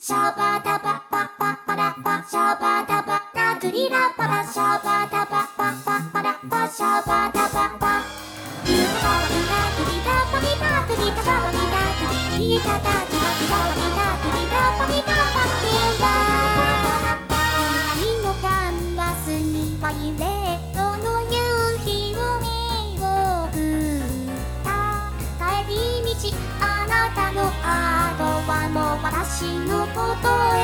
シャバダババパバラパシャバダバダドリラバラシャバダバパバパラパシャバダバパリラリラリラリラリラリラリラ私のことを